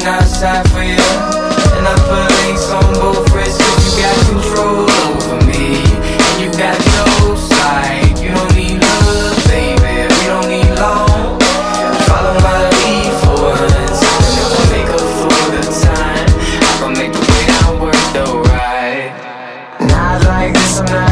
coming outside for you. And I put links on both wrists cause you got control over me. And you got no sight. You don't need love, baby. We don't need long. Follow my lead for once. And if I make up for the time, I can make the way down work the right? Not like this, I'm not.